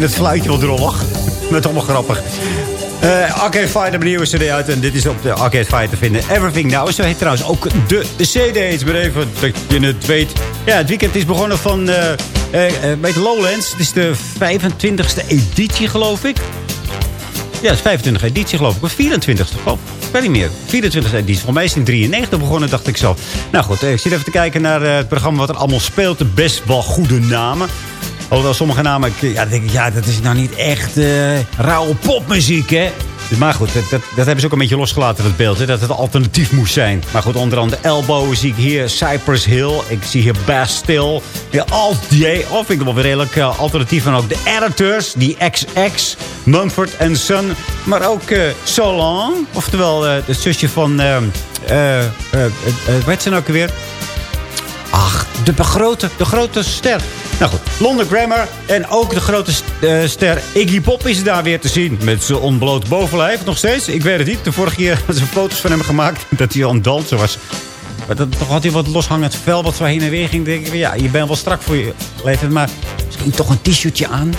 vind het fluitje wel drollig. Met allemaal grappig. Eh Arcade Fighter, mijn nieuwe cd uit. En dit is op de Arcade Fighter te vinden. Everything Now. Zo heet trouwens ook de cd. Maar even dat je het weet. Ja, het weekend is begonnen van... eh, bij de Lowlands. Het is de 25e editie, geloof ik. Ja, het is 25e editie, geloof ik. Of 24e. Oh, ik weet niet meer. 24e editie. Volgens mij is het in 93 begonnen, dacht ik zo. Nou goed, ik zit even te kijken naar het programma wat er allemaal speelt. Best wel goede namen. Alhoewel sommige namen, ik, ja, denk ik, ja, dat is nou niet echt eh rauwe popmuziek, hè. Maar goed, dat, dat, hebben ze ook een beetje losgelaten, dat beeld. Hè, dat het alternatief moest zijn. Maar goed, onder andere Elbow zie ik hier. Cypress Hill. Ik zie hier Bastille. Ja, Alt J. Oh, vind ik wel weer redelijk eh, alternatief. En ook de Editors. Die XX. Mumford Son. Maar ook eh Solange. Oftewel eh het zusje van... eh eh eh eh, hoe heet ze nou ook weer? Ach, de grote, de grote ster. Nou goed, London Grammar. En ook de grote eh, ster Iggy Pop is daar weer te zien. Met zijn onbloot bovenlijf nog steeds. Ik weet het niet. De vorige keer *laughs* hadden ze foto's van hem gemaakt. *laughs* Dat hij al aan het dansen was. Maar dat, toch had hij wat loshangend vel wat zo heen en weer ging. denk ik, ja, je bent wel strak voor je leeftijd. Maar misschien toch een t-shirtje aan.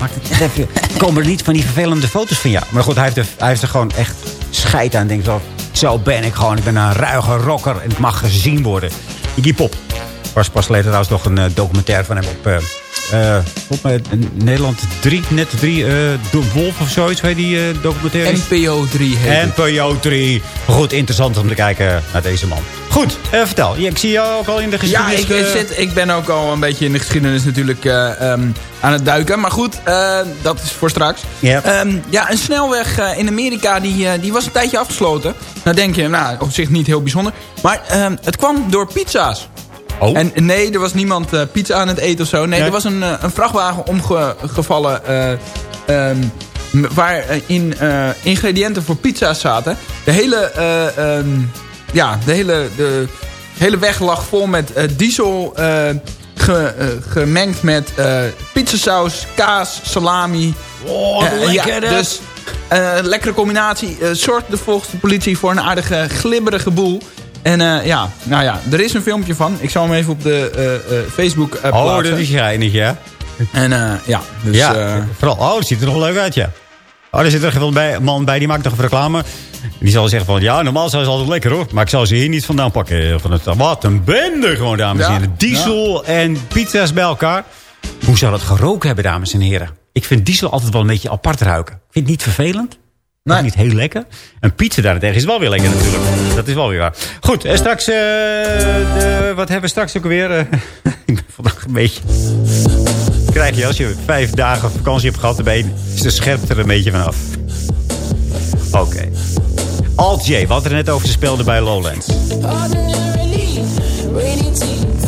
Maakt het even... *laughs* Komen er niet van die vervelende foto's van jou. Maar goed, hij heeft er, hij heeft er gewoon echt scheid aan. Denk zo, zo ben ik gewoon. Ik ben een ruige rocker en het mag gezien worden. Iggy Pop. Was pas geleden trouwens nog een eh, documentaire van hem op... eh eh, in Nederland 3, net 3, eh De Wolf of zoiets, weet die eh, documentaire? NPO 3 heet. NPO 3. Goed, interessant om te kijken naar deze man. Goed, vertel. Ja, ik zie jou ook al in de Ja, geschiedenis. ik, eh, zit, ik ben ook al een beetje in de geschiedenis natuurlijk eh, ehm, aan het duiken. Maar goed, dat is voor straks. Ja. Ehm, ja, een snelweg in Amerika die, die was een tijdje afgesloten. Nou denk je, nou op zich niet heel bijzonder. Maar ehm, het kwam door pizza's. Oh. En nee, er was niemand eh, pizza aan het eten of zo. Nee, er was een, eh, een vrachtwagen omgevallen... eh, ehm, waar in, eh, ingrediënten voor pizza's zaten. De hele, eh, ehm, ja, de hele, de hele weg lag vol met diesel... ge- gemengd met eh pizzasaus, kaas, salami. Oh, lekker, ja, dus lekkere combinatie. zorgde volgens de politie voor een aardige glibberige boel. En eh, ja, nou ja, er is een filmpje van. Ik zal hem even op de eh, eh, Facebook eh, oh, plaatsen. dat is geinig, ja. En ja, dus... ja, vooral. Oh, dat ziet er nog leuk uit, ja. Oh, er zit er een man bij, die maakt nog een reclame. Die zal zeggen van, ja, normaal zijn ze altijd lekker hoor. Maar ik zal ze hier niet vandaan pakken. Van het, wat een bende gewoon, dames en Ja, heren. Diesel en pizza's bij elkaar. Hoe zou dat geroken hebben, dames en heren? Ik vind diesel altijd wel een beetje apart ruiken. Vind je het niet vervelend? Nog niet heel lekker. Een pizza daarentegen is wel weer lekker natuurlijk. Dat is wel weer waar. Goed, en straks... eh, de- wat hebben we straks ook weer? Eh, *laughs* ik ben vandaag een beetje... Krijg je als je vijf dagen vakantie hebt gehad... je, is de scherpte er een beetje vanaf. Oké. Alt J, wat er net over ze speelde bij Lowlands. Rainy teeth,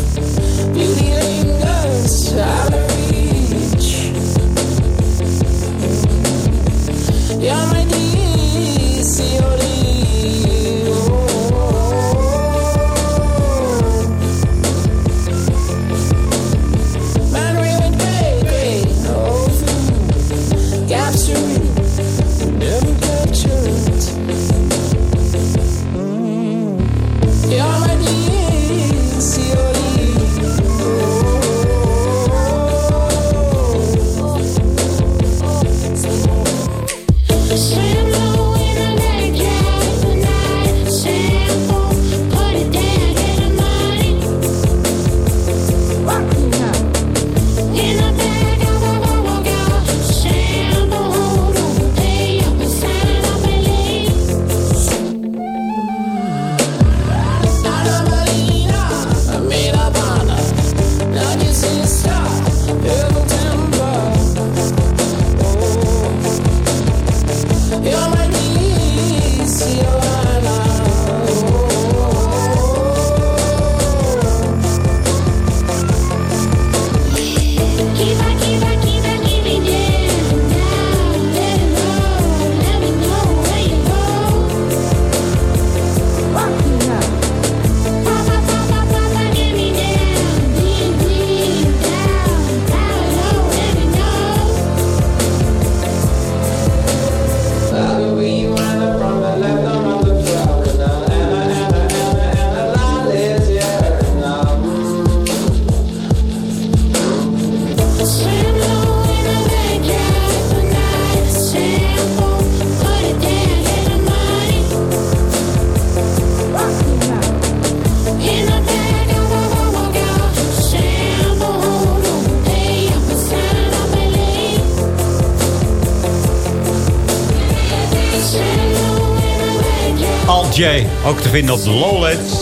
Ook te vinden op Lowlands.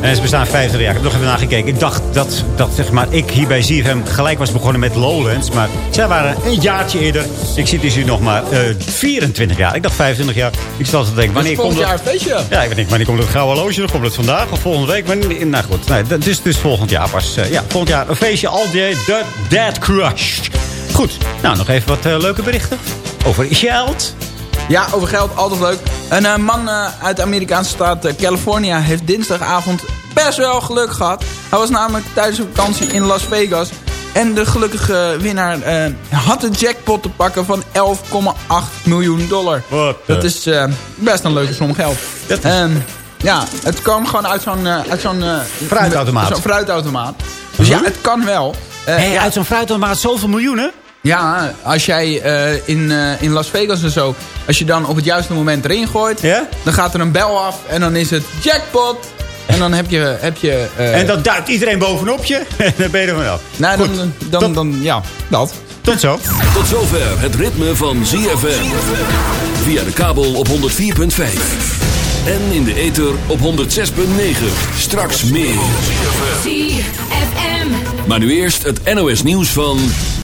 En ze bestaan 50 jaar. Ik heb nog even nagekeken. Ik dacht dat, dat zeg maar, ik hier bij ZFM gelijk was begonnen met Lowlands. Maar zij waren een jaartje eerder. Ik zit dus hier nog maar eh, 24 jaar. Ik dacht 25 jaar. Ik zat te denken, wanneer komt volgend dat... jaar een feestje. Ja, ik weet niet, wanneer komt het gouden horloge? nog? Komt het vandaag of volgende week? Maar, nou goed, nee, dat is dus volgend jaar pas. eh, ja, volgend jaar een feestje. Alt J, The Dead Crushed. Goed, nou nog even wat eh, leuke berichten. Over geld. Ja, over geld, altijd leuk. Een eh, man eh, uit de Amerikaanse staat eh, California heeft dinsdagavond best wel geluk gehad. Hij was namelijk tijdens zijn vakantie in Las Vegas. En de gelukkige winnaar eh, had de jackpot te pakken van 11,8 miljoen dollar. Dat is eh, best een leuke som geld. En ja, het kwam gewoon uit zo'n... uit zo'n Fruitautomaat. Zo'n fruitautomaat. Dus ja, het kan wel. Eh, Hey, ja, Uit zo'n fruitautomaat zoveel miljoenen? Ja, als jij eh, in, eh, in Las Vegas en zo... als je dan op het juiste moment erin gooit... dan gaat er een bel af en dan is het jackpot. En dan heb je... Heb je eh, En dan duikt iedereen bovenop je. *laughs* En dan ben je er vanaf. nou, dan, dan, dan, dan, ja, dat. Tot zo. Tot zover het ritme van ZFM. Via de kabel op 104.5. En in de ether op 106.9. Straks meer. ZFM. Maar nu eerst het NOS nieuws van...